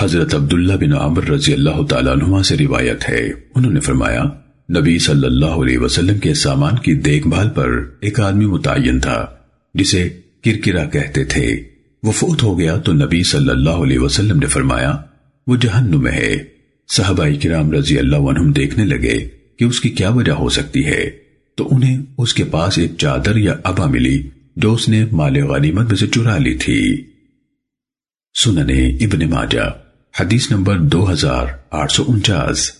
حضرت عبداللہ بن عمر رضی اللہ تعالیٰ عنہ سے روایت ہے۔ انہوں نے فرمایا، نبی صلی اللہ علیہ وسلم کے سامان کی دیکھ بھال پر ایک آدمی متعین تھا، جسے کرکرا کہتے تھے۔ وہ فوت ہو گیا تو نبی صلی اللہ علیہ وسلم نے فرمایا، وہ جہنم ہے۔ صحابہ کرام رضی اللہ عنہم دیکھنے لگے کہ اس کی کیا وجہ ہو سکتی ہے۔ تو انہیں اس کے پاس ایک چادر یا ابا ملی جو اس نے مال غنیمت میں سے چرا لی تھی